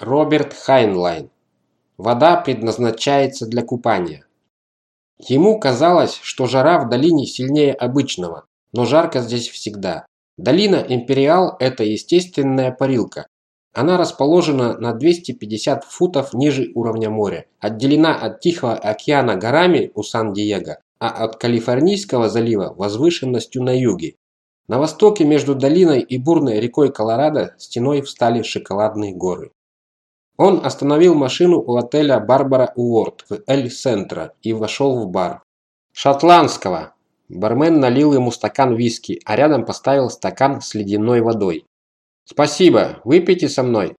Роберт Хайнлайн. Вода предназначается для купания. Ему казалось, что жара в долине сильнее обычного, но жарко здесь всегда. Долина Империал – это естественная парилка. Она расположена на 250 футов ниже уровня моря, отделена от Тихого океана горами у Сан-Диего, а от Калифорнийского залива возвышенностью на юге. На востоке между долиной и бурной рекой Колорадо стеной встали шоколадные горы. Он остановил машину у отеля «Барбара Уорд» в Эль-Сентро и вошел в бар. «Шотландского!» Бармен налил ему стакан виски, а рядом поставил стакан с ледяной водой. «Спасибо, выпейте со мной».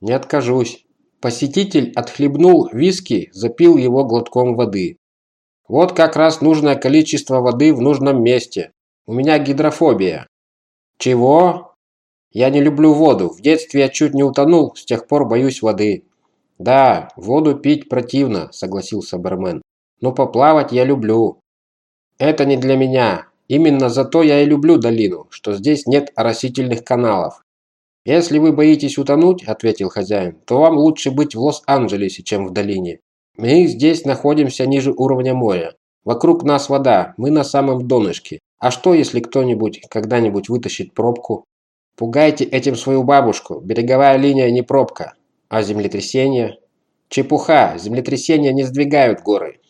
«Не откажусь». Посетитель отхлебнул виски, запил его глотком воды. «Вот как раз нужное количество воды в нужном месте. У меня гидрофобия». «Чего?» Я не люблю воду. В детстве я чуть не утонул, с тех пор боюсь воды. Да, воду пить противно, согласился бармен. Но поплавать я люблю. Это не для меня. Именно зато я и люблю долину, что здесь нет оросительных каналов. Если вы боитесь утонуть, ответил хозяин, то вам лучше быть в Лос-Анджелесе, чем в долине. Мы здесь находимся ниже уровня моря. Вокруг нас вода, мы на самом донышке. А что, если кто-нибудь когда-нибудь вытащит пробку? Пугайте этим свою бабушку. Береговая линия не пробка. А землетрясение? Чепуха. Землетрясения не сдвигают горы.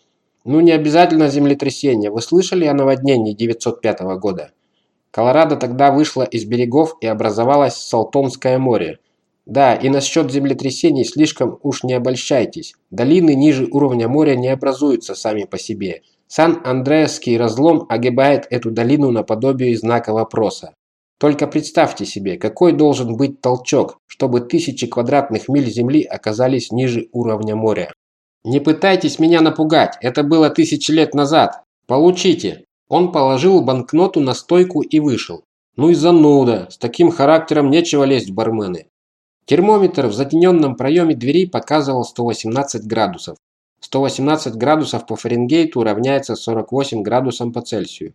Ну, не обязательно землетрясение. Вы слышали о наводнении 905 года? Колорадо тогда вышла из берегов и образовалось Салтонское море. Да, и насчет землетрясений слишком уж не обольщайтесь. Долины ниже уровня моря не образуются сами по себе. Сан-Андреасский разлом огибает эту долину наподобие знака вопроса. Только представьте себе, какой должен быть толчок, чтобы тысячи квадратных миль земли оказались ниже уровня моря. Не пытайтесь меня напугать, это было тысячи лет назад. Получите. Он положил банкноту на стойку и вышел. Ну и зануда, с таким характером нечего лезть в бармены. Термометр в затененном проеме двери показывал 118 градусов. 118 градусов по Фаренгейту равняется 48 градусам по Цельсию.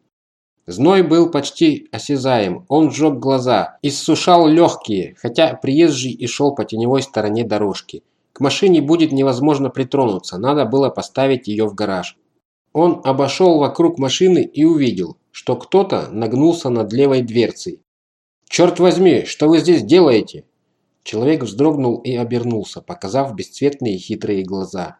Зной был почти осязаем, он сжег глаза, иссушал легкие, хотя приезжий и шел по теневой стороне дорожки. К машине будет невозможно притронуться, надо было поставить ее в гараж. Он обошел вокруг машины и увидел, что кто-то нагнулся над левой дверцей. «Черт возьми, что вы здесь делаете?» Человек вздрогнул и обернулся, показав бесцветные хитрые глаза.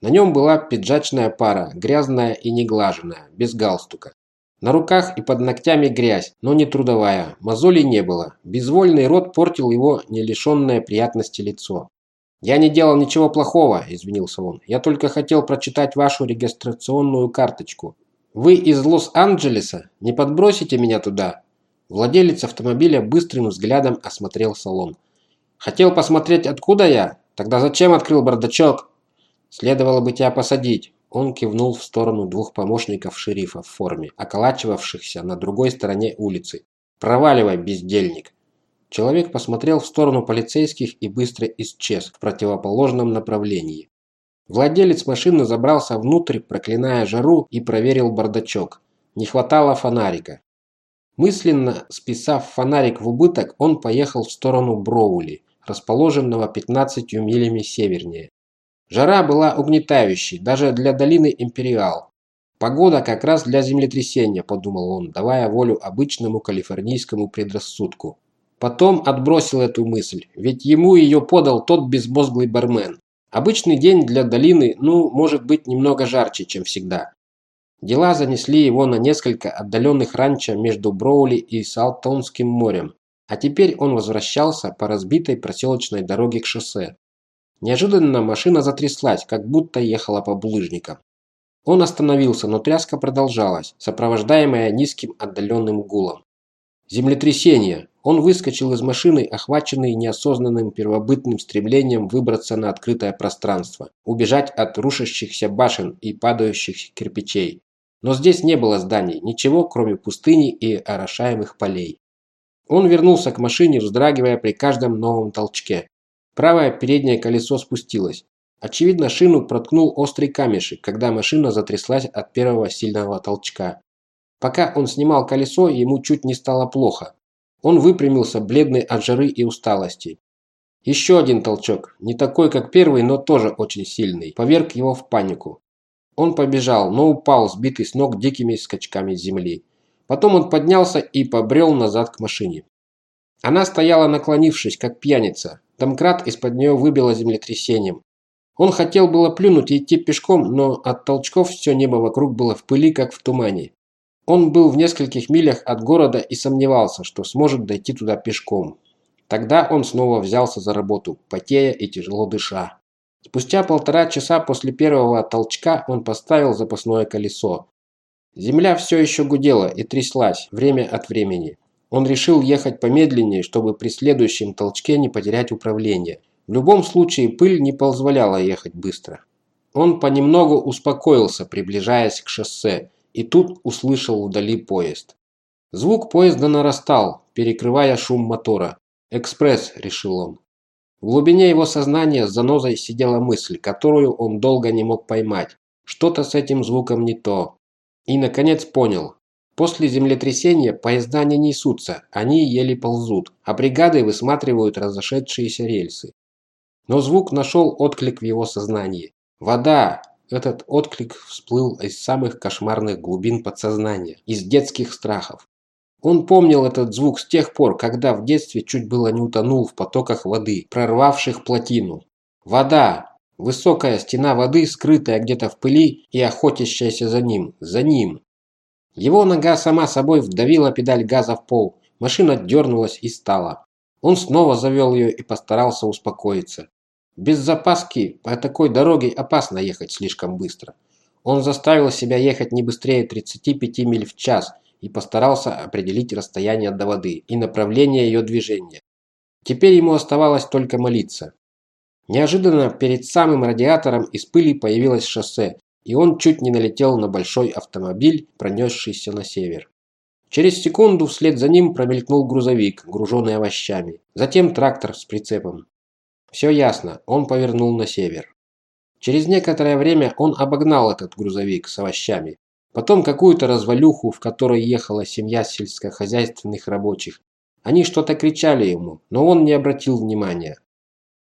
На нем была пиджачная пара, грязная и неглаженная, без галстука. На руках и под ногтями грязь, но не трудовая, мозолей не было. Безвольный рот портил его не лишенное приятности лицо. «Я не делал ничего плохого», – извинился он. «Я только хотел прочитать вашу регистрационную карточку. Вы из Лос-Анджелеса? Не подбросите меня туда?» Владелец автомобиля быстрым взглядом осмотрел салон. «Хотел посмотреть, откуда я? Тогда зачем открыл бардачок?» «Следовало бы тебя посадить. Он кивнул в сторону двух помощников шерифа в форме, околачивавшихся на другой стороне улицы. «Проваливай, бездельник!» Человек посмотрел в сторону полицейских и быстро исчез в противоположном направлении. Владелец машины забрался внутрь, проклиная жару, и проверил бардачок. Не хватало фонарика. Мысленно списав фонарик в убыток, он поехал в сторону Броули, расположенного 15 милями севернее. Жара была угнетающей, даже для долины Империал. Погода как раз для землетрясения, подумал он, давая волю обычному калифорнийскому предрассудку. Потом отбросил эту мысль, ведь ему ее подал тот безмозглый бармен. Обычный день для долины, ну, может быть немного жарче, чем всегда. Дела занесли его на несколько отдаленных ранчо между Броули и Салтонским морем. А теперь он возвращался по разбитой проселочной дороге к шоссе. Неожиданно машина затряслась, как будто ехала по булыжникам. Он остановился, но тряска продолжалась, сопровождаемая низким отдаленным гулом. Землетрясение. Он выскочил из машины, охваченный неосознанным первобытным стремлением выбраться на открытое пространство, убежать от рушащихся башен и падающих кирпичей. Но здесь не было зданий, ничего, кроме пустыни и орошаемых полей. Он вернулся к машине, вздрагивая при каждом новом толчке. Правое переднее колесо спустилось. Очевидно, шину проткнул острый камешек, когда машина затряслась от первого сильного толчка. Пока он снимал колесо, ему чуть не стало плохо. Он выпрямился, бледный от жары и усталости. Еще один толчок, не такой, как первый, но тоже очень сильный, поверг его в панику. Он побежал, но упал, сбитый с ног дикими скачками земли. Потом он поднялся и побрел назад к машине. Она стояла наклонившись, как пьяница. Домкрат из-под нее выбило землетрясением. Он хотел было плюнуть и идти пешком, но от толчков все небо вокруг было в пыли, как в тумане. Он был в нескольких милях от города и сомневался, что сможет дойти туда пешком. Тогда он снова взялся за работу, потея и тяжело дыша. Спустя полтора часа после первого толчка он поставил запасное колесо. Земля все еще гудела и тряслась время от времени. Он решил ехать помедленнее, чтобы при следующем толчке не потерять управление – в любом случае пыль не позволяла ехать быстро. Он понемногу успокоился, приближаясь к шоссе, и тут услышал вдали поезд. Звук поезда нарастал, перекрывая шум мотора. «Экспресс», – решил он. В глубине его сознания с занозой сидела мысль, которую он долго не мог поймать. Что-то с этим звуком не то. И, наконец, понял. После землетрясения поезда не несутся, они еле ползут, а бригады высматривают разошедшиеся рельсы. Но звук нашел отклик в его сознании. «Вода!» Этот отклик всплыл из самых кошмарных глубин подсознания, из детских страхов. Он помнил этот звук с тех пор, когда в детстве чуть было не утонул в потоках воды, прорвавших плотину. Вода! Высокая стена воды, скрытая где-то в пыли и охотящаяся за ним, за ним. Его нога сама собой вдавила педаль газа в пол. Машина дернулась и стала. Он снова завел ее и постарался успокоиться. Без запаски по такой дороге опасно ехать слишком быстро. Он заставил себя ехать не быстрее 35 миль в час и постарался определить расстояние до воды и направление ее движения. Теперь ему оставалось только молиться. Неожиданно перед самым радиатором из пыли появилось шоссе, и он чуть не налетел на большой автомобиль, пронесшийся на север. Через секунду вслед за ним промелькнул грузовик, груженный овощами, затем трактор с прицепом. Все ясно, он повернул на север. Через некоторое время он обогнал этот грузовик с овощами. Потом какую-то развалюху, в которой ехала семья сельскохозяйственных рабочих. Они что-то кричали ему, но он не обратил внимания.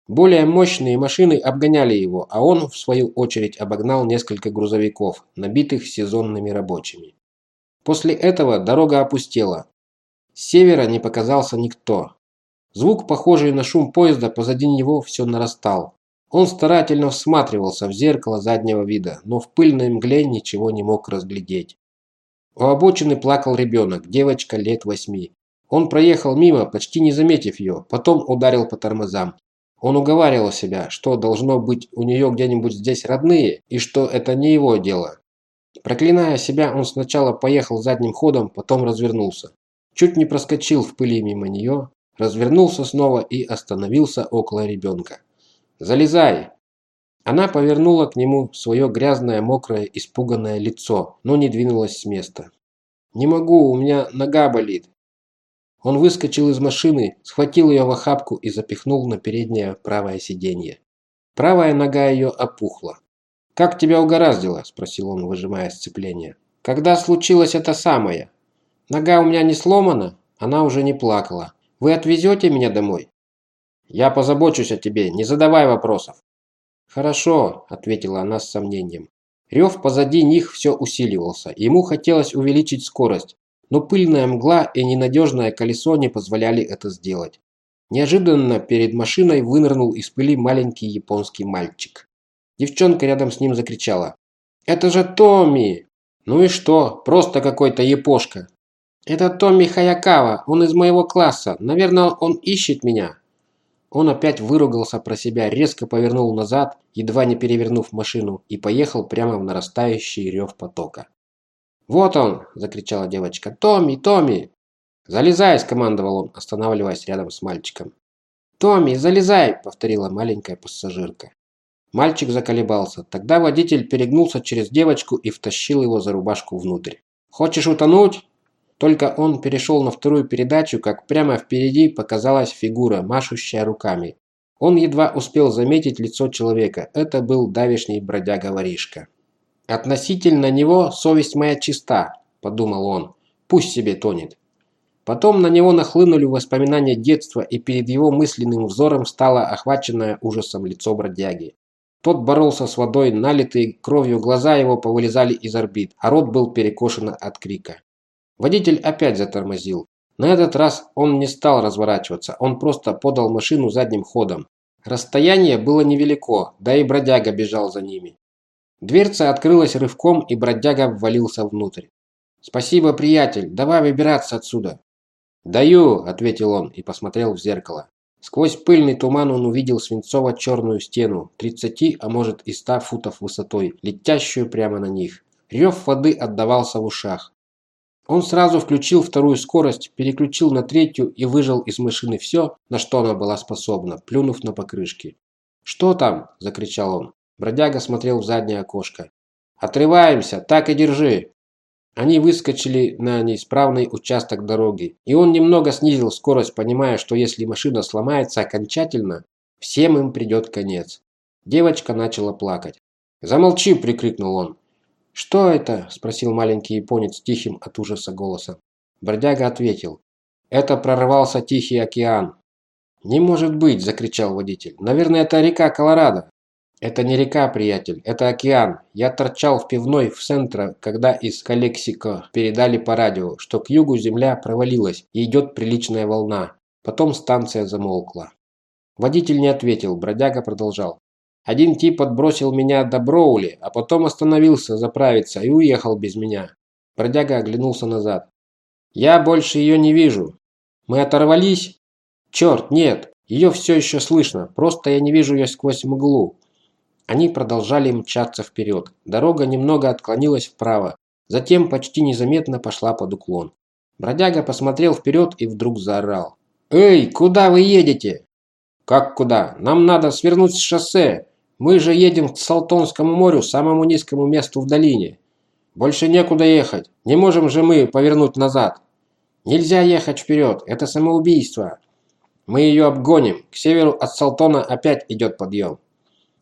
Более мощные машины обгоняли его, а он, в свою очередь, обогнал несколько грузовиков, набитых сезонными рабочими. После этого дорога опустела. С севера не показался никто. Звук, похожий на шум поезда, позади него все нарастал. Он старательно всматривался в зеркало заднего вида, но в пыльной мгле ничего не мог разглядеть. У обочины плакал ребенок, девочка лет восьми. Он проехал мимо, почти не заметив ее, потом ударил по тормозам. Он уговаривал себя, что должно быть у нее где-нибудь здесь родные, и что это не его дело. Проклиная себя, он сначала поехал задним ходом, потом развернулся. Чуть не проскочил в пыли мимо нее, развернулся снова и остановился около ребенка. «Залезай!» Она повернула к нему свое грязное, мокрое, испуганное лицо, но не двинулась с места. «Не могу, у меня нога болит». Он выскочил из машины, схватил ее в охапку и запихнул на переднее правое сиденье. Правая нога ее опухла. «Как тебя угораздило?» – спросил он, выжимая сцепление. «Когда случилось это самое?» «Нога у меня не сломана?» Она уже не плакала. Вы отвезете меня домой?» «Я позабочусь о тебе, не задавай вопросов». «Хорошо», – ответила она с сомнением. Рев позади них все усиливался, ему хотелось увеличить скорость, но пыльная мгла и ненадежное колесо не позволяли это сделать. Неожиданно перед машиной вынырнул из пыли маленький японский мальчик. Девчонка рядом с ним закричала. «Это же Томми!» «Ну и что? Просто какой-то япошка!» «Это Томми Хаякава, он из моего класса. Наверное, он ищет меня». Он опять выругался про себя, резко повернул назад, едва не перевернув машину, и поехал прямо в нарастающий рев потока. «Вот он!» – закричала девочка. «Томми, Томми!» «Залезай!» – скомандовал он, останавливаясь рядом с мальчиком. «Томми, залезай!» – повторила маленькая пассажирка. Мальчик заколебался. Тогда водитель перегнулся через девочку и втащил его за рубашку внутрь. «Хочешь утонуть?» Только он перешел на вторую передачу, как прямо впереди показалась фигура, машущая руками. Он едва успел заметить лицо человека. Это был давишний бродяга-воришка. «Относительно него совесть моя чиста», – подумал он. «Пусть себе тонет». Потом на него нахлынули воспоминания детства, и перед его мысленным взором стало охваченное ужасом лицо бродяги. Тот боролся с водой, налитые кровью глаза его повылезали из орбит, а рот был перекошен от крика. Водитель опять затормозил. На этот раз он не стал разворачиваться, он просто подал машину задним ходом. Расстояние было невелико, да и бродяга бежал за ними. Дверца открылась рывком, и бродяга ввалился внутрь. «Спасибо, приятель, давай выбираться отсюда». «Даю», – ответил он и посмотрел в зеркало. Сквозь пыльный туман он увидел свинцово-черную стену, 30, а может и 100 футов высотой, летящую прямо на них. Рев воды отдавался в ушах. Он сразу включил вторую скорость, переключил на третью и выжал из машины все, на что она была способна, плюнув на покрышки. «Что там?» – закричал он. Бродяга смотрел в заднее окошко. «Отрываемся, так и держи!» Они выскочили на неисправный участок дороги, и он немного снизил скорость, понимая, что если машина сломается окончательно, всем им придет конец. Девочка начала плакать. «Замолчи!» – прикрикнул он. «Что это?» – спросил маленький японец тихим от ужаса голосом. Бродяга ответил. «Это прорвался Тихий океан». «Не может быть!» – закричал водитель. «Наверное, это река Колорадо». Это не река, приятель, это океан. Я торчал в пивной в центре, когда из Калексико передали по радио, что к югу земля провалилась и идет приличная волна. Потом станция замолкла. Водитель не ответил, бродяга продолжал. Один тип отбросил меня до Броули, а потом остановился заправиться и уехал без меня. Бродяга оглянулся назад. Я больше ее не вижу. Мы оторвались? Черт, нет, ее все еще слышно, просто я не вижу ее сквозь мглу. Они продолжали мчаться вперед. Дорога немного отклонилась вправо, затем почти незаметно пошла под уклон. Бродяга посмотрел вперед и вдруг заорал. «Эй, куда вы едете?» «Как куда? Нам надо свернуть с шоссе. Мы же едем к Салтонскому морю, самому низкому месту в долине. Больше некуда ехать. Не можем же мы повернуть назад. Нельзя ехать вперед, это самоубийство. Мы ее обгоним. К северу от Салтона опять идет подъем.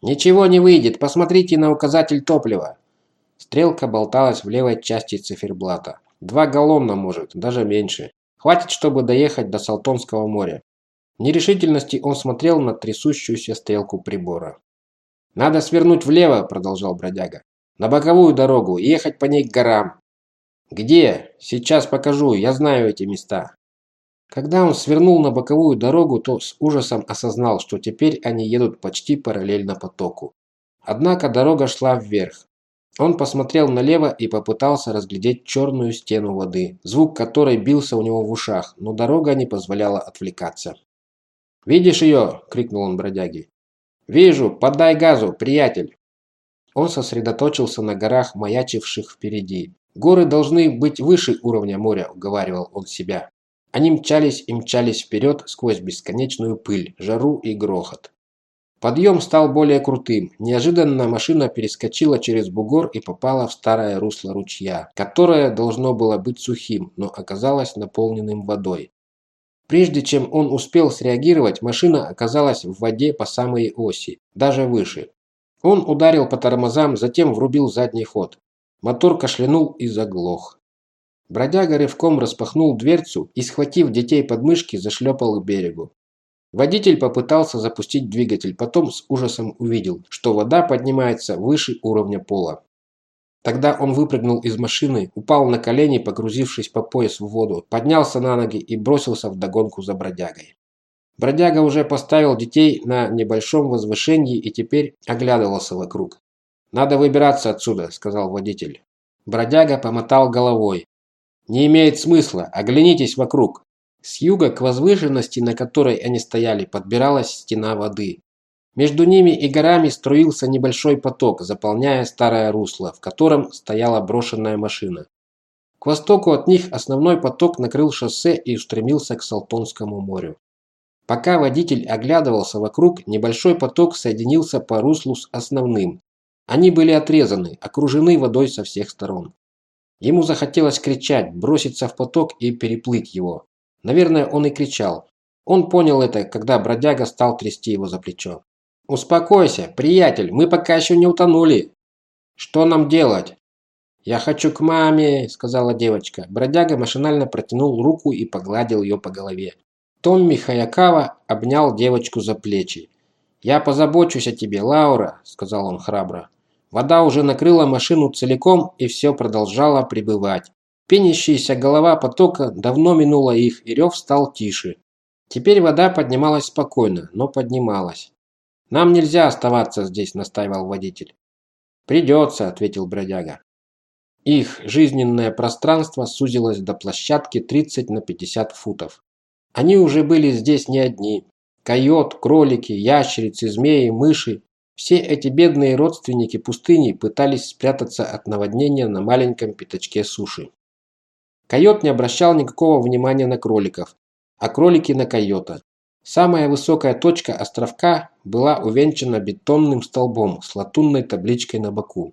«Ничего не выйдет, посмотрите на указатель топлива». Стрелка болталась в левой части циферблата. Два галлона, может, даже меньше. Хватит, чтобы доехать до Салтонского моря. В нерешительности он смотрел на трясущуюся стрелку прибора. «Надо свернуть влево», – продолжал бродяга. «На боковую дорогу и ехать по ней к горам». «Где? Сейчас покажу, я знаю эти места». Когда он свернул на боковую дорогу, то с ужасом осознал, что теперь они едут почти параллельно потоку. Однако дорога шла вверх. Он посмотрел налево и попытался разглядеть черную стену воды, звук которой бился у него в ушах, но дорога не позволяла отвлекаться. «Видишь ее?» – крикнул он бродяге. «Вижу, подай газу, приятель!» Он сосредоточился на горах, маячивших впереди. «Горы должны быть выше уровня моря», – уговаривал он себя. Они мчались и мчались вперед сквозь бесконечную пыль, жару и грохот. Подъем стал более крутым. Неожиданно машина перескочила через бугор и попала в старое русло ручья, которое должно было быть сухим, но оказалось наполненным водой. Прежде чем он успел среагировать, машина оказалась в воде по самой оси, даже выше. Он ударил по тормозам, затем врубил задний ход. Мотор кашлянул и заглох. Бродяга рывком распахнул дверцу и, схватив детей под мышки, зашлепал к берегу. Водитель попытался запустить двигатель, потом с ужасом увидел, что вода поднимается выше уровня пола. Тогда он выпрыгнул из машины, упал на колени, погрузившись по пояс в воду, поднялся на ноги и бросился в догонку за бродягой. Бродяга уже поставил детей на небольшом возвышении и теперь оглядывался вокруг. «Надо выбираться отсюда», – сказал водитель. Бродяга помотал головой. Не имеет смысла, оглянитесь вокруг. С юга к возвышенности, на которой они стояли, подбиралась стена воды. Между ними и горами струился небольшой поток, заполняя старое русло, в котором стояла брошенная машина. К востоку от них основной поток накрыл шоссе и устремился к Салтонскому морю. Пока водитель оглядывался вокруг, небольшой поток соединился по руслу с основным. Они были отрезаны, окружены водой со всех сторон. Ему захотелось кричать, броситься в поток и переплыть его. Наверное, он и кричал. Он понял это, когда бродяга стал трясти его за плечо. «Успокойся, приятель, мы пока еще не утонули». «Что нам делать?» «Я хочу к маме», – сказала девочка. Бродяга машинально протянул руку и погладил ее по голове. Томми Хаякава обнял девочку за плечи. «Я позабочусь о тебе, Лаура», – сказал он храбро. Вода уже накрыла машину целиком и все продолжало прибывать. Пенящаяся голова потока давно минула их, и рев стал тише. Теперь вода поднималась спокойно, но поднималась. «Нам нельзя оставаться здесь», – настаивал водитель. «Придется», – ответил бродяга. Их жизненное пространство сузилось до площадки 30 на 50 футов. Они уже были здесь не одни. Койот, кролики, ящерицы, змеи, мыши. Все эти бедные родственники пустыни пытались спрятаться от наводнения на маленьком пятачке суши. Койот не обращал никакого внимания на кроликов, а кролики на койота. Самая высокая точка островка была увенчана бетонным столбом с латунной табличкой на боку.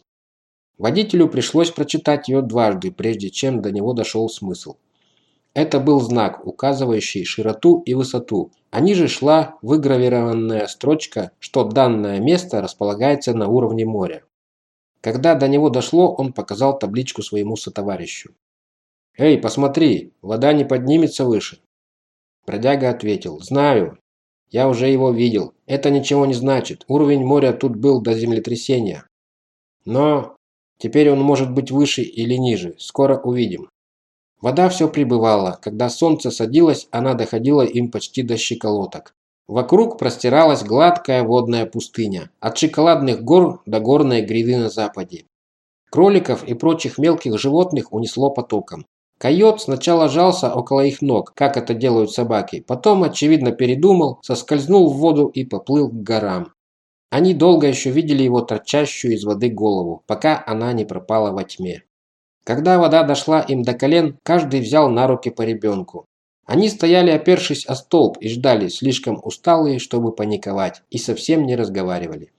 Водителю пришлось прочитать ее дважды, прежде чем до него дошел смысл. Это был знак, указывающий широту и высоту, а ниже шла выгравированная строчка, что данное место располагается на уровне моря. Когда до него дошло, он показал табличку своему сотоварищу. «Эй, посмотри, вода не поднимется выше». Бродяга ответил, «Знаю, я уже его видел. Это ничего не значит. Уровень моря тут был до землетрясения. Но Теперь он может быть выше или ниже. Скоро увидим. Вода все прибывала. Когда солнце садилось, она доходила им почти до щеколоток. Вокруг простиралась гладкая водная пустыня, от шоколадных гор до горной гряды на западе. Кроликов и прочих мелких животных унесло потоком. Койот сначала жался около их ног, как это делают собаки, потом, очевидно, передумал, соскользнул в воду и поплыл к горам. Они долго еще видели его торчащую из воды голову, пока она не пропала во тьме. Когда вода дошла им до колен, каждый взял на руки по ребенку. Они стояли, опершись о столб, и ждали, слишком усталые, чтобы паниковать, и совсем не разговаривали.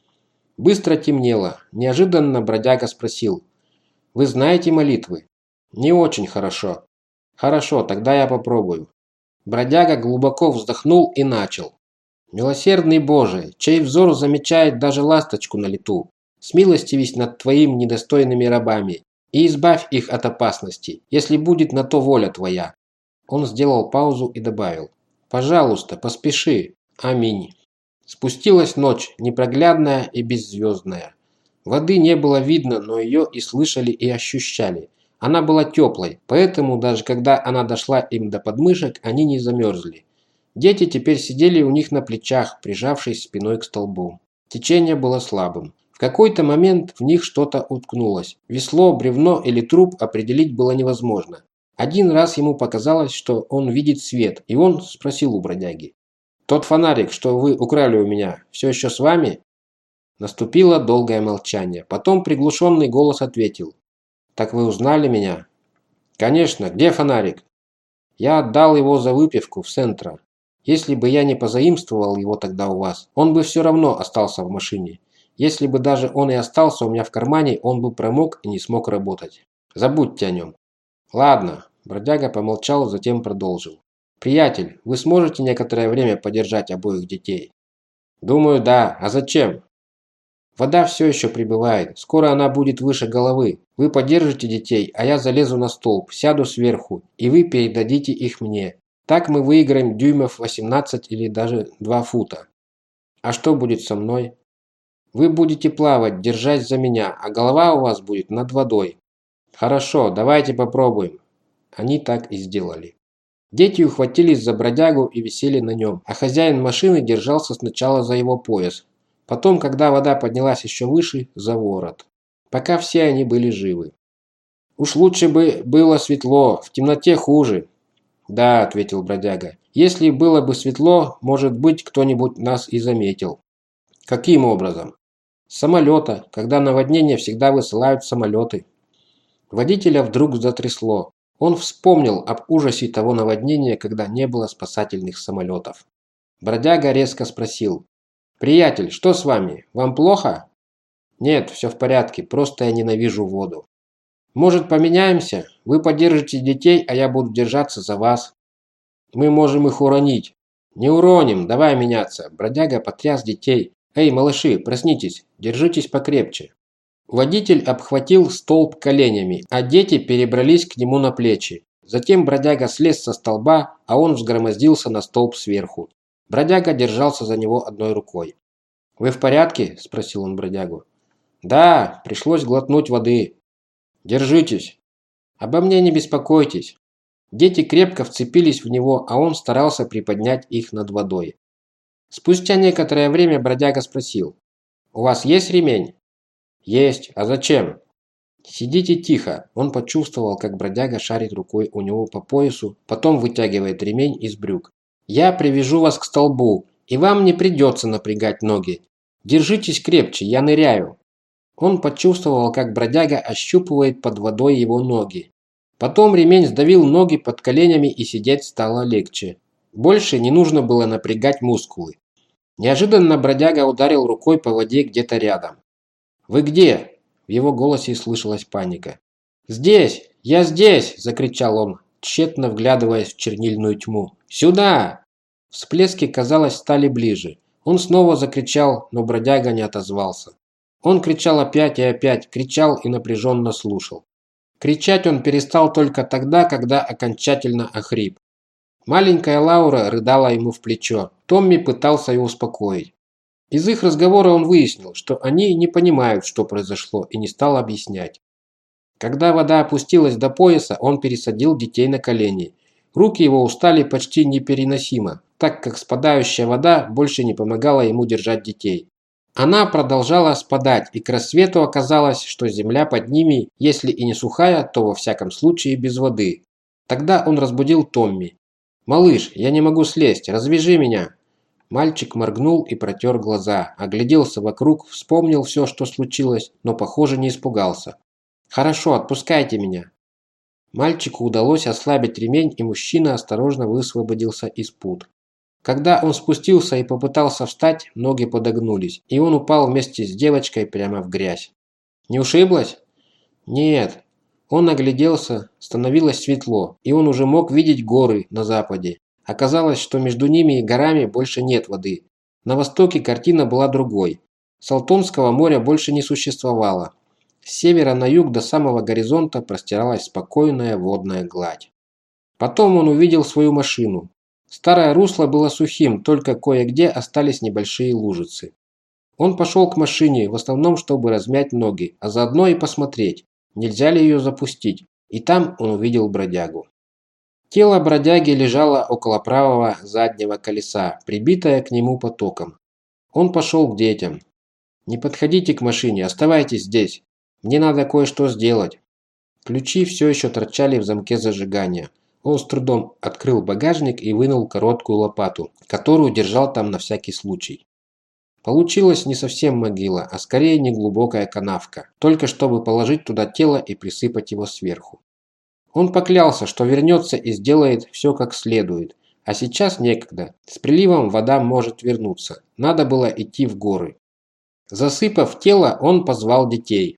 Быстро темнело. Неожиданно бродяга спросил. «Вы знаете молитвы?» «Не очень хорошо». «Хорошо, тогда я попробую». Бродяга глубоко вздохнул и начал. Милосердный Боже, чей взор замечает даже ласточку на лету, смилостивись над Твоим недостойными рабами и избавь их от опасности, если будет на то воля Твоя». Он сделал паузу и добавил. «Пожалуйста, поспеши. Аминь». Спустилась ночь, непроглядная и беззвездная. Воды не было видно, но ее и слышали, и ощущали. Она была теплой, поэтому даже когда она дошла им до подмышек, они не замерзли. Дети теперь сидели у них на плечах, прижавшись спиной к столбу. Течение было слабым. Какой-то момент в них что-то уткнулось. Весло, бревно или труп определить было невозможно. Один раз ему показалось, что он видит свет, и он спросил у бродяги. «Тот фонарик, что вы украли у меня, все еще с вами?» Наступило долгое молчание. Потом приглушенный голос ответил. «Так вы узнали меня?» «Конечно. Где фонарик?» «Я отдал его за выпивку в центра. Если бы я не позаимствовал его тогда у вас, он бы все равно остался в машине. Если бы даже он и остался у меня в кармане, он бы промок и не смог работать. Забудьте о нем. Ладно, бродяга помолчал, затем продолжил. Приятель, вы сможете некоторое время подержать обоих детей? Думаю, да. А зачем? Вода все еще прибывает. Скоро она будет выше головы. Вы подержите детей, а я залезу на столб, сяду сверху, и вы передадите их мне. Так мы выиграем дюймов 18 или даже 2 фута. А что будет со мной? Вы будете плавать, держась за меня, а голова у вас будет над водой. Хорошо, давайте попробуем. Они так и сделали. Дети ухватились за бродягу и висели на нем, а хозяин машины держался сначала за его пояс, потом, когда вода поднялась еще выше, за ворот. Пока все они были живы. Уж лучше бы было светло, в темноте хуже, «Да», – ответил бродяга. «Если было бы светло, может быть, кто-нибудь нас и заметил». «Каким образом?» «С самолета, когда наводнение всегда высылают самолеты». Водителя вдруг затрясло. Он вспомнил об ужасе того наводнения, когда не было спасательных самолетов. Бродяга резко спросил. «Приятель, что с вами? Вам плохо?» «Нет, все в порядке, просто я ненавижу воду». Может, поменяемся? Вы поддержите детей, а я буду держаться за вас. Мы можем их уронить. Не уроним, давай меняться. Бродяга потряс детей. Эй, малыши, проснитесь, держитесь покрепче. Водитель обхватил столб коленями, а дети перебрались к нему на плечи. Затем бродяга слез со столба, а он взгромоздился на столб сверху. Бродяга держался за него одной рукой. «Вы в порядке?» – спросил он бродягу. «Да, пришлось глотнуть воды». «Держитесь». «Обо мне не беспокойтесь». Дети крепко вцепились в него, а он старался приподнять их над водой. Спустя некоторое время бродяга спросил. «У вас есть ремень?» «Есть. А зачем?» «Сидите тихо». Он почувствовал, как бродяга шарит рукой у него по поясу, потом вытягивает ремень из брюк. «Я привяжу вас к столбу, и вам не придется напрягать ноги. Держитесь крепче, я ныряю». Он почувствовал, как бродяга ощупывает под водой его ноги. Потом ремень сдавил ноги под коленями и сидеть стало легче. Больше не нужно было напрягать мускулы. Неожиданно бродяга ударил рукой по воде где-то рядом. «Вы где?» В его голосе слышалась паника. «Здесь! Я здесь!» – закричал он, тщетно вглядываясь в чернильную тьму. «Сюда!» Всплески, казалось, стали ближе. Он снова закричал, но бродяга не отозвался. Он кричал опять и опять, кричал и напряженно слушал. Кричать он перестал только тогда, когда окончательно охрип. Маленькая Лаура рыдала ему в плечо. Томми пытался ее успокоить. Из их разговора он выяснил, что они не понимают, что произошло, и не стал объяснять. Когда вода опустилась до пояса, он пересадил детей на колени. Руки его устали почти непереносимо, так как спадающая вода больше не помогала ему держать детей. Она продолжала спадать, и к рассвету оказалось, что земля под ними, если и не сухая, то во всяком случае без воды. Тогда он разбудил Томми. «Малыш, я не могу слезть, развяжи меня!» Мальчик моргнул и протер глаза, огляделся вокруг, вспомнил все, что случилось, но, похоже, не испугался. «Хорошо, отпускайте меня». Мальчику удалось ослабить ремень, и мужчина осторожно высвободился из пут. Когда он спустился и попытался встать, ноги подогнулись, и он упал вместе с девочкой прямо в грязь. «Не ушиблась?» «Нет». Он огляделся, становилось светло, и он уже мог видеть горы на западе, Оказалось, что между ними и горами больше нет воды. На востоке картина была другой. Салтонского моря больше не существовало. С севера на юг до самого горизонта простиралась спокойная водная гладь. Потом он увидел свою машину. Старое русло было сухим, только кое-где остались небольшие лужицы. Он пошел к машине, в основном, чтобы размять ноги, а заодно и посмотреть, нельзя ли ее запустить. И там он увидел бродягу. Тело бродяги лежало около правого заднего колеса, прибитое к нему потоком. Он пошел к детям. «Не подходите к машине, оставайтесь здесь. Мне надо кое-что сделать». Ключи все еще торчали в замке зажигания. Он с трудом открыл багажник и вынул короткую лопату, которую держал там на всякий случай. Получилась не совсем могила, а скорее неглубокая канавка, только чтобы положить туда тело и присыпать его сверху. Он поклялся, что вернется и сделает все как следует. А сейчас некогда. С приливом вода может вернуться. Надо было идти в горы. Засыпав тело, он позвал детей.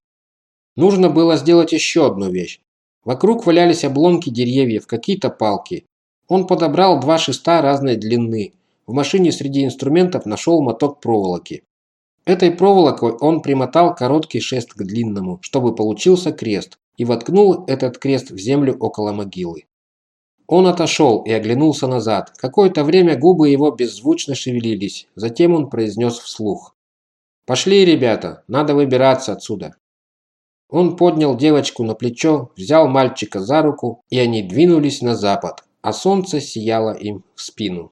Нужно было сделать еще одну вещь. Вокруг валялись обломки деревьев, какие-то палки. Он подобрал два шеста разной длины. В машине среди инструментов нашел моток проволоки. Этой проволокой он примотал короткий шест к длинному, чтобы получился крест и воткнул этот крест в землю около могилы. Он отошел и оглянулся назад. Какое-то время губы его беззвучно шевелились, затем он произнес вслух. «Пошли, ребята, надо выбираться отсюда». Он поднял девочку на плечо, взял мальчика за руку, и они двинулись на запад, а солнце сияло им в спину.